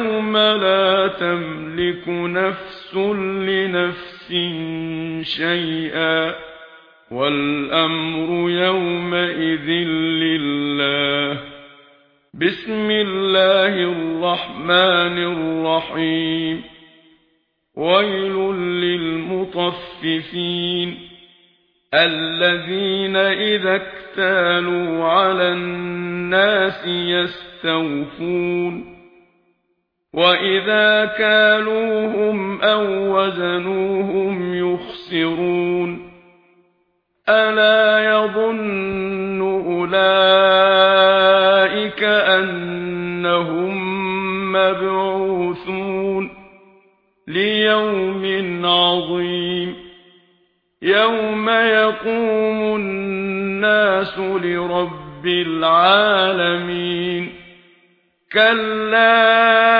اليوم لا تملك نفس لنفس شيئا والأمر يومئذ لله بسم الله الرحمن الرحيم ويل للمطففين الذين إذا اكتالوا على الناس يستوفون وَإِذَا كَالُوهُمْ أَوْ وَزَنُوهُمْ يُخْسِرُونَ أَلَا يَظُنُّ أُولَئِكَ أَنَّهُم مَّبْعُوثُونَ لِيَوْمٍ عَظِيمٍ يَوْمَ يَقُومُ النَّاسُ لِرَبِّ الْعَالَمِينَ كَلَّا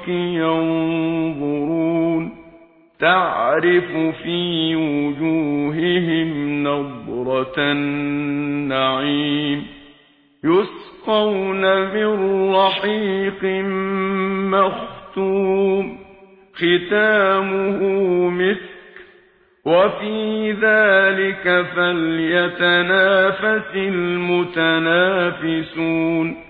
الْفُلْكِ يَنْظُرُونَ. تَعْرِفُ فِي وُجُوهِهِمْ نظرة النَّعِيمِ. يُسْقَوْنَ مِنْ رَحِيقٍ مَخْتُومٍ. خِتَامُهُ مِسْكٌ. وَفِي ذَلِكَ فَلْيَتَنَافَسِ الْمُتَنَافِسُونَ.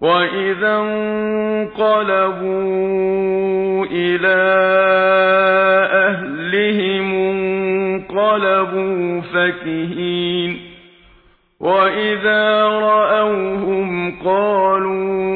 وَإِذَا انقَلَبُوا إِلَى أَهْلِهِمْ انقَلَبُوا فَكِهِينَ وَإِذَا رَأَوْهُمْ قَالُوا